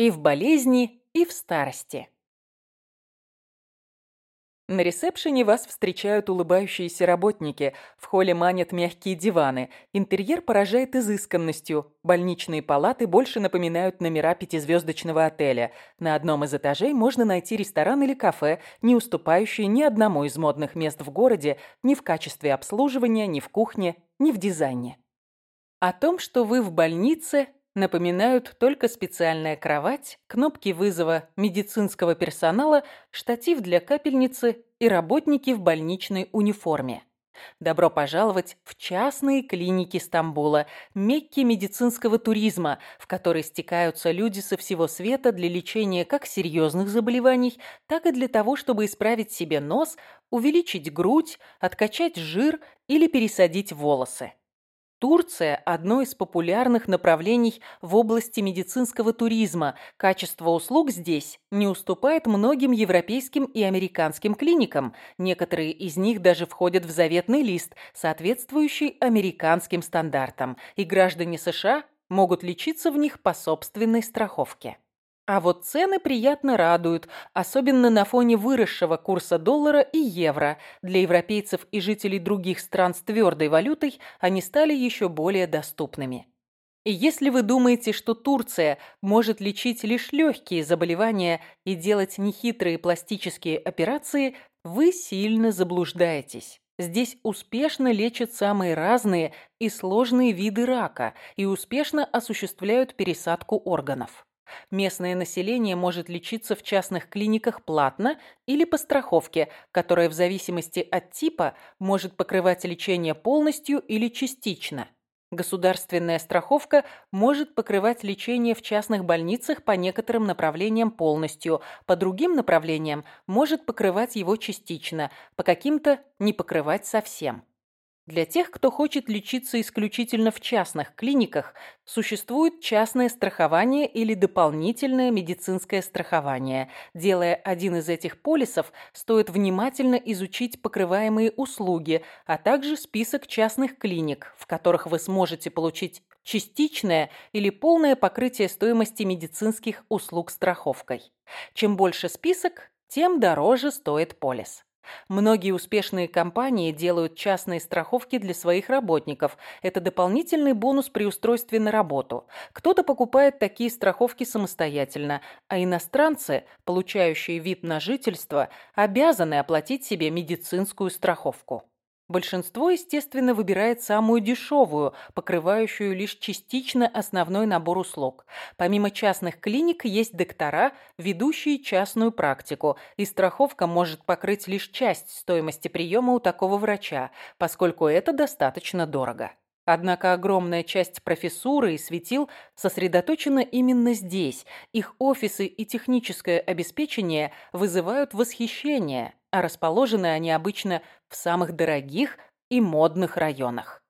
И в болезни, и в старости. На ресепшене вас встречают улыбающиеся работники, в холле манят мягкие диваны, интерьер поражает изысканностью, больничные палаты больше напоминают номера пятизвездочного отеля. На одном из этажей можно найти ресторан или кафе, не уступающие ни одному из модных мест в городе ни в качестве обслуживания, ни в кухне, ни в дизайне. О том, что вы в больнице, напоминают только специальная кровать, кнопки вызова медицинского персонала, штатив для капельницы и работники в больничной униформе. Добро пожаловать в частные клиники Стамбула, мекки медицинского туризма, в которые стекаются люди со всего света для лечения как серьезных заболеваний, так и для того, чтобы исправить себе нос, увеличить грудь, откачать жир или пересадить волосы. Турция – одно из популярных направлений в области медицинского туризма. Качество услуг здесь не уступает многим европейским и американским клиникам. Некоторые из них даже входят в заветный лист, соответствующий американским стандартам, и граждане США могут лечиться в них по собственной страховке. А вот цены приятно радуют, особенно на фоне выросшего курса доллара и евро. Для европейцев и жителей других стран с твердой валютой они стали еще более доступными. И если вы думаете, что Турция может лечить лишь легкие заболевания и делать нехитрые пластические операции, вы сильно заблуждаетесь. Здесь успешно лечат самые разные и сложные виды рака и успешно осуществляют пересадку органов. Местное население может лечиться в частных клиниках платно или по страховке, которая в зависимости от типа может покрывать лечение полностью или частично. Государственная страховка может покрывать лечение в частных больницах по некоторым направлениям полностью, по другим направлениям может покрывать его частично, по каким-то не покрывать совсем. Для тех, кто хочет лечиться исключительно в частных клиниках, существует частное страхование или дополнительное медицинское страхование. Делая один из этих полисов, стоит внимательно изучить покрываемые услуги, а также список частных клиник, в которых вы сможете получить частичное или полное покрытие стоимости медицинских услуг страховкой. Чем больше список, тем дороже стоит полис. Многие успешные компании делают частные страховки для своих работников. Это дополнительный бонус при устройстве на работу. Кто-то покупает такие страховки самостоятельно, а иностранцы, получающие вид на жительство, обязаны оплатить себе медицинскую страховку. Большинство, естественно, выбирает самую дешевую, покрывающую лишь частично основной набор услуг. Помимо частных клиник есть доктора, ведущие частную практику, и страховка может покрыть лишь часть стоимости приема у такого врача, поскольку это достаточно дорого. Однако огромная часть профессуры и светил сосредоточена именно здесь. Их офисы и техническое обеспечение вызывают восхищение, а расположены они обычно в самых дорогих и модных районах.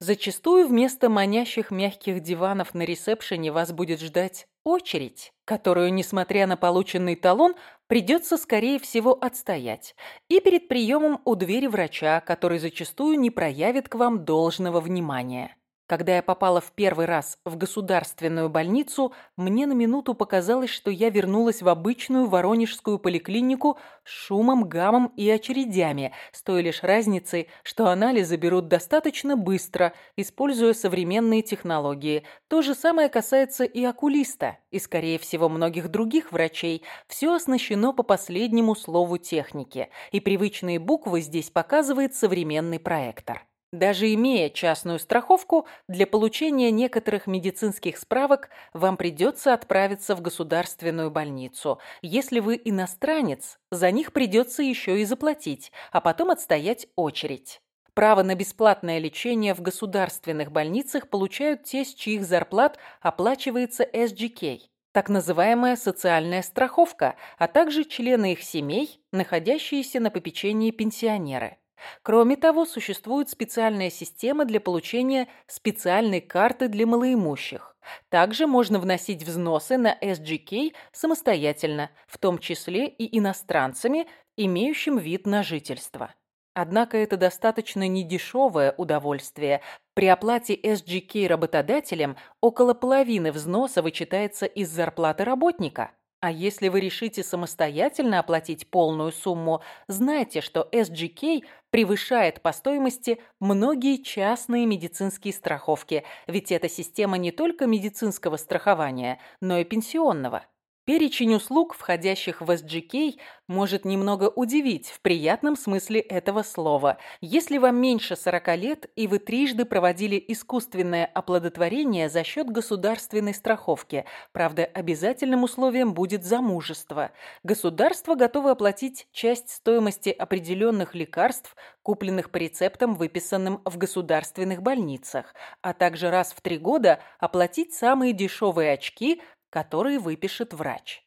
Зачастую вместо манящих мягких диванов на ресепшене вас будет ждать очередь, которую, несмотря на полученный талон, придется, скорее всего, отстоять, и перед приемом у двери врача, который зачастую не проявит к вам должного внимания. Когда я попала в первый раз в государственную больницу, мне на минуту показалось, что я вернулась в обычную воронежскую поликлинику с шумом, гамом и очередями, с той лишь разницей, что анализы берут достаточно быстро, используя современные технологии. То же самое касается и окулиста, и, скорее всего, многих других врачей. Все оснащено по последнему слову техники, и привычные буквы здесь показывает современный проектор. Даже имея частную страховку, для получения некоторых медицинских справок вам придется отправиться в государственную больницу. Если вы иностранец, за них придется еще и заплатить, а потом отстоять очередь. Право на бесплатное лечение в государственных больницах получают те, с чьих зарплат оплачивается SGK так называемая социальная страховка, а также члены их семей, находящиеся на попечении пенсионеры. Кроме того, существует специальная система для получения специальной карты для малоимущих. Также можно вносить взносы на SGK самостоятельно, в том числе и иностранцами, имеющим вид на жительство. Однако это достаточно недешевое удовольствие. При оплате SGK работодателем около половины взноса вычитается из зарплаты работника. А если вы решите самостоятельно оплатить полную сумму, знайте, что SGK превышает по стоимости многие частные медицинские страховки, ведь эта система не только медицинского страхования, но и пенсионного. Перечень услуг, входящих в SGK, может немного удивить в приятном смысле этого слова. Если вам меньше 40 лет и вы трижды проводили искусственное оплодотворение за счет государственной страховки, правда, обязательным условием будет замужество. Государство готово оплатить часть стоимости определенных лекарств, купленных по рецептам, выписанным в государственных больницах, а также раз в три года оплатить самые дешевые очки, которые выпишет врач.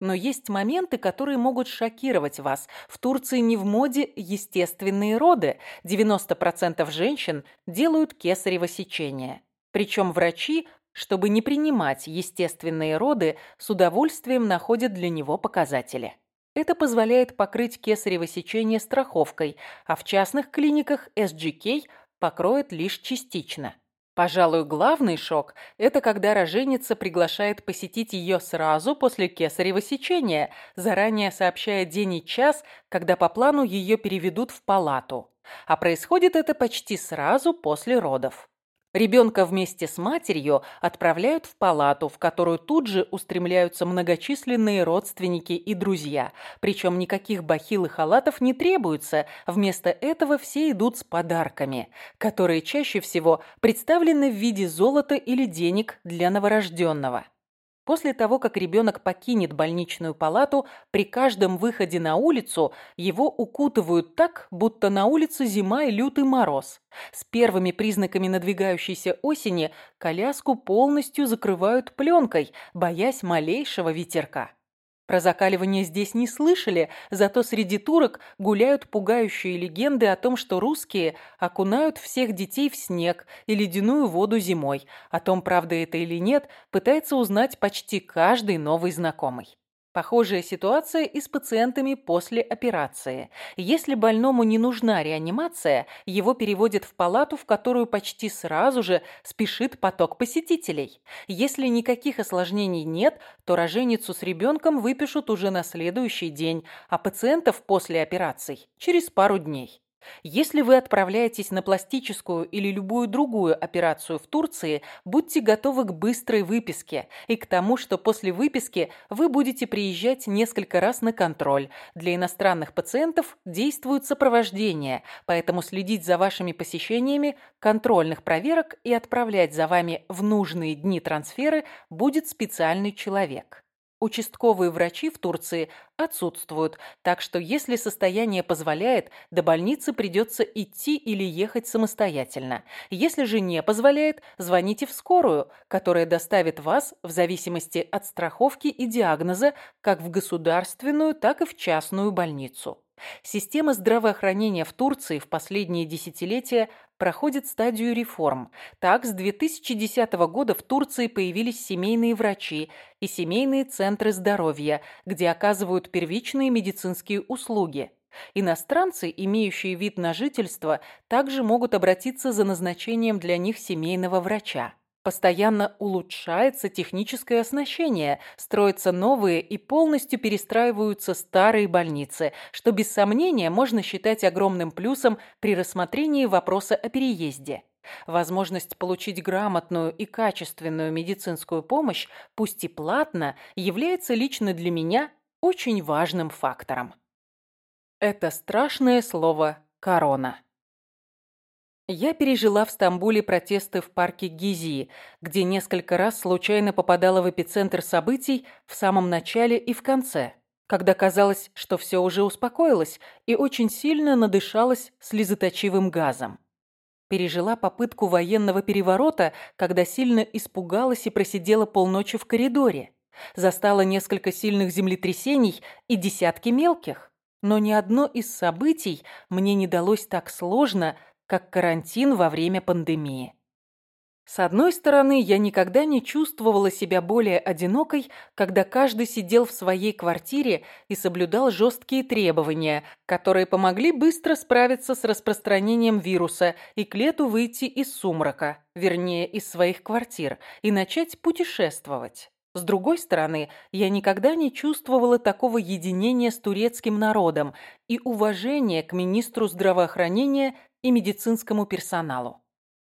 Но есть моменты, которые могут шокировать вас. В Турции не в моде естественные роды. 90% женщин делают кесарево сечение. Причем врачи, чтобы не принимать естественные роды, с удовольствием находят для него показатели. Это позволяет покрыть кесарево сечение страховкой, а в частных клиниках SGK покроет лишь частично. Пожалуй, главный шок – это когда роженица приглашает посетить ее сразу после кесарево сечения, заранее сообщая день и час, когда по плану ее переведут в палату. А происходит это почти сразу после родов. Ребенка вместе с матерью отправляют в палату, в которую тут же устремляются многочисленные родственники и друзья. Причем никаких бахил и халатов не требуется, вместо этого все идут с подарками, которые чаще всего представлены в виде золота или денег для новорожденного. После того, как ребенок покинет больничную палату, при каждом выходе на улицу его укутывают так, будто на улице зима и лютый мороз. С первыми признаками надвигающейся осени коляску полностью закрывают пленкой, боясь малейшего ветерка. Про закаливание здесь не слышали, зато среди турок гуляют пугающие легенды о том, что русские окунают всех детей в снег и ледяную воду зимой. О том, правда это или нет, пытается узнать почти каждый новый знакомый. Похожая ситуация и с пациентами после операции. Если больному не нужна реанимация, его переводят в палату, в которую почти сразу же спешит поток посетителей. Если никаких осложнений нет, то роженицу с ребенком выпишут уже на следующий день, а пациентов после операций – через пару дней. Если вы отправляетесь на пластическую или любую другую операцию в Турции, будьте готовы к быстрой выписке и к тому, что после выписки вы будете приезжать несколько раз на контроль. Для иностранных пациентов действует сопровождение, поэтому следить за вашими посещениями контрольных проверок и отправлять за вами в нужные дни трансферы будет специальный человек. Участковые врачи в Турции отсутствуют, так что если состояние позволяет, до больницы придется идти или ехать самостоятельно. Если же не позволяет, звоните в скорую, которая доставит вас, в зависимости от страховки и диагноза, как в государственную, так и в частную больницу. Система здравоохранения в Турции в последние десятилетия проходит стадию реформ. Так, с 2010 года в Турции появились семейные врачи и семейные центры здоровья, где оказывают первичные медицинские услуги. Иностранцы, имеющие вид на жительство, также могут обратиться за назначением для них семейного врача. Постоянно улучшается техническое оснащение, строятся новые и полностью перестраиваются старые больницы, что без сомнения можно считать огромным плюсом при рассмотрении вопроса о переезде. Возможность получить грамотную и качественную медицинскую помощь, пусть и платно, является лично для меня очень важным фактором. Это страшное слово «корона». Я пережила в Стамбуле протесты в парке Гизи, где несколько раз случайно попадала в эпицентр событий в самом начале и в конце, когда казалось, что все уже успокоилось и очень сильно надышалась слезоточивым газом. Пережила попытку военного переворота, когда сильно испугалась и просидела полночи в коридоре. Застала несколько сильных землетрясений и десятки мелких. Но ни одно из событий мне не далось так сложно, как карантин во время пандемии. С одной стороны, я никогда не чувствовала себя более одинокой, когда каждый сидел в своей квартире и соблюдал жесткие требования, которые помогли быстро справиться с распространением вируса и к лету выйти из сумрака, вернее, из своих квартир, и начать путешествовать. С другой стороны, я никогда не чувствовала такого единения с турецким народом и уважения к министру здравоохранения и медицинскому персоналу.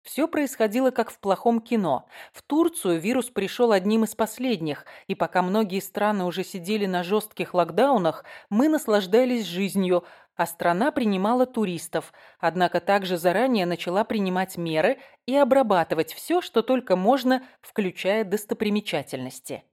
Все происходило как в плохом кино. В Турцию вирус пришел одним из последних, и пока многие страны уже сидели на жестких локдаунах, мы наслаждались жизнью, а страна принимала туристов, однако также заранее начала принимать меры и обрабатывать все, что только можно, включая достопримечательности.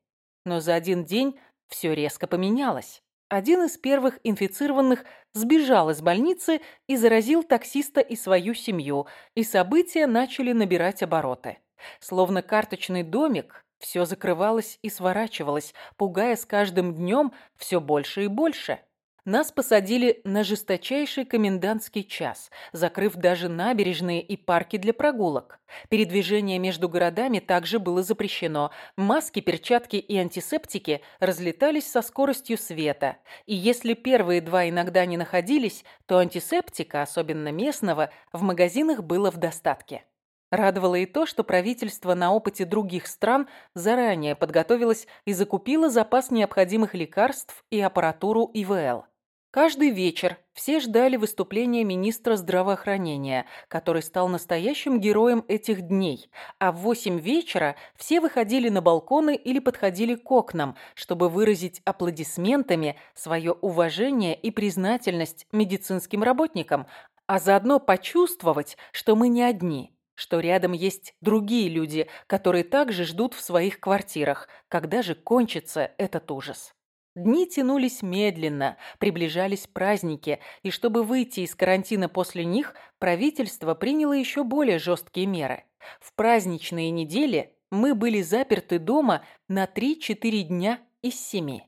Но за один день все резко поменялось. Один из первых инфицированных сбежал из больницы и заразил таксиста и свою семью, и события начали набирать обороты. Словно карточный домик, все закрывалось и сворачивалось, пугая с каждым днем все больше и больше. Нас посадили на жесточайший комендантский час, закрыв даже набережные и парки для прогулок. Передвижение между городами также было запрещено. Маски, перчатки и антисептики разлетались со скоростью света. И если первые два иногда не находились, то антисептика, особенно местного, в магазинах было в достатке. Радовало и то, что правительство на опыте других стран заранее подготовилось и закупило запас необходимых лекарств и аппаратуру ИВЛ. Каждый вечер все ждали выступления министра здравоохранения, который стал настоящим героем этих дней, а в восемь вечера все выходили на балконы или подходили к окнам, чтобы выразить аплодисментами свое уважение и признательность медицинским работникам, а заодно почувствовать, что мы не одни, что рядом есть другие люди, которые также ждут в своих квартирах, когда же кончится этот ужас. Дни тянулись медленно, приближались праздники, и чтобы выйти из карантина после них, правительство приняло еще более жесткие меры. В праздничные недели мы были заперты дома на 3-4 дня из 7.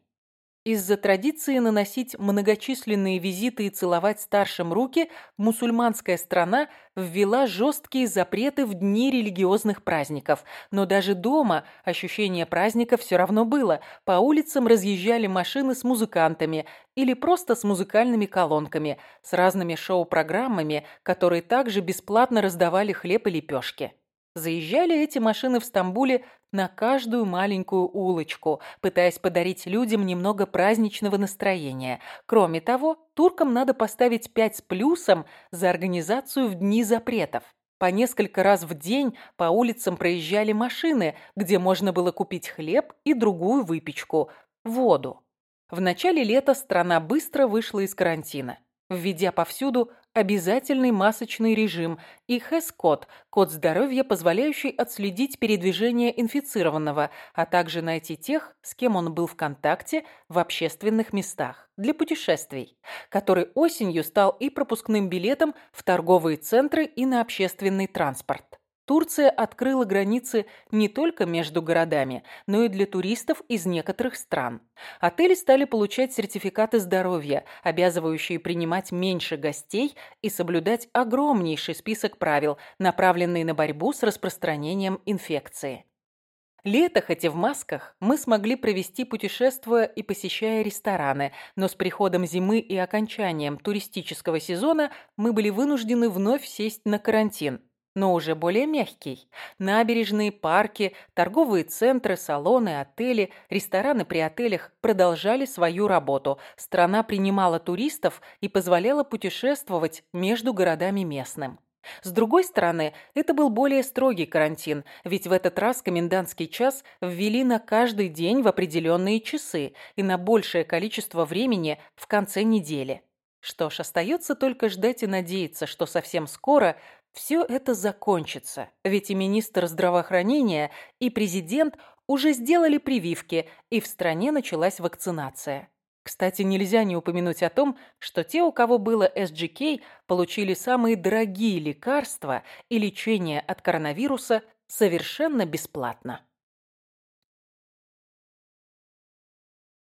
Из-за традиции наносить многочисленные визиты и целовать старшим руки, мусульманская страна ввела жесткие запреты в дни религиозных праздников. Но даже дома ощущение праздника все равно было. По улицам разъезжали машины с музыкантами или просто с музыкальными колонками, с разными шоу-программами, которые также бесплатно раздавали хлеб и лепешки. Заезжали эти машины в Стамбуле на каждую маленькую улочку, пытаясь подарить людям немного праздничного настроения. Кроме того, туркам надо поставить 5 с плюсом за организацию в дни запретов. По несколько раз в день по улицам проезжали машины, где можно было купить хлеб и другую выпечку – воду. В начале лета страна быстро вышла из карантина введя повсюду обязательный масочный режим и ХЭС-код, код здоровья, позволяющий отследить передвижение инфицированного, а также найти тех, с кем он был в контакте в общественных местах для путешествий, который осенью стал и пропускным билетом в торговые центры и на общественный транспорт. Турция открыла границы не только между городами, но и для туристов из некоторых стран. Отели стали получать сертификаты здоровья, обязывающие принимать меньше гостей и соблюдать огромнейший список правил, направленные на борьбу с распространением инфекции. Лето, хоть и в масках, мы смогли провести, путешествуя и посещая рестораны, но с приходом зимы и окончанием туристического сезона мы были вынуждены вновь сесть на карантин – но уже более мягкий. Набережные, парки, торговые центры, салоны, отели, рестораны при отелях продолжали свою работу. Страна принимала туристов и позволяла путешествовать между городами местным. С другой стороны, это был более строгий карантин, ведь в этот раз комендантский час ввели на каждый день в определенные часы и на большее количество времени в конце недели. Что ж, остается только ждать и надеяться, что совсем скоро все это закончится, ведь и министр здравоохранения, и президент уже сделали прививки, и в стране началась вакцинация. Кстати, нельзя не упомянуть о том, что те, у кого было SGK, получили самые дорогие лекарства и лечение от коронавируса совершенно бесплатно.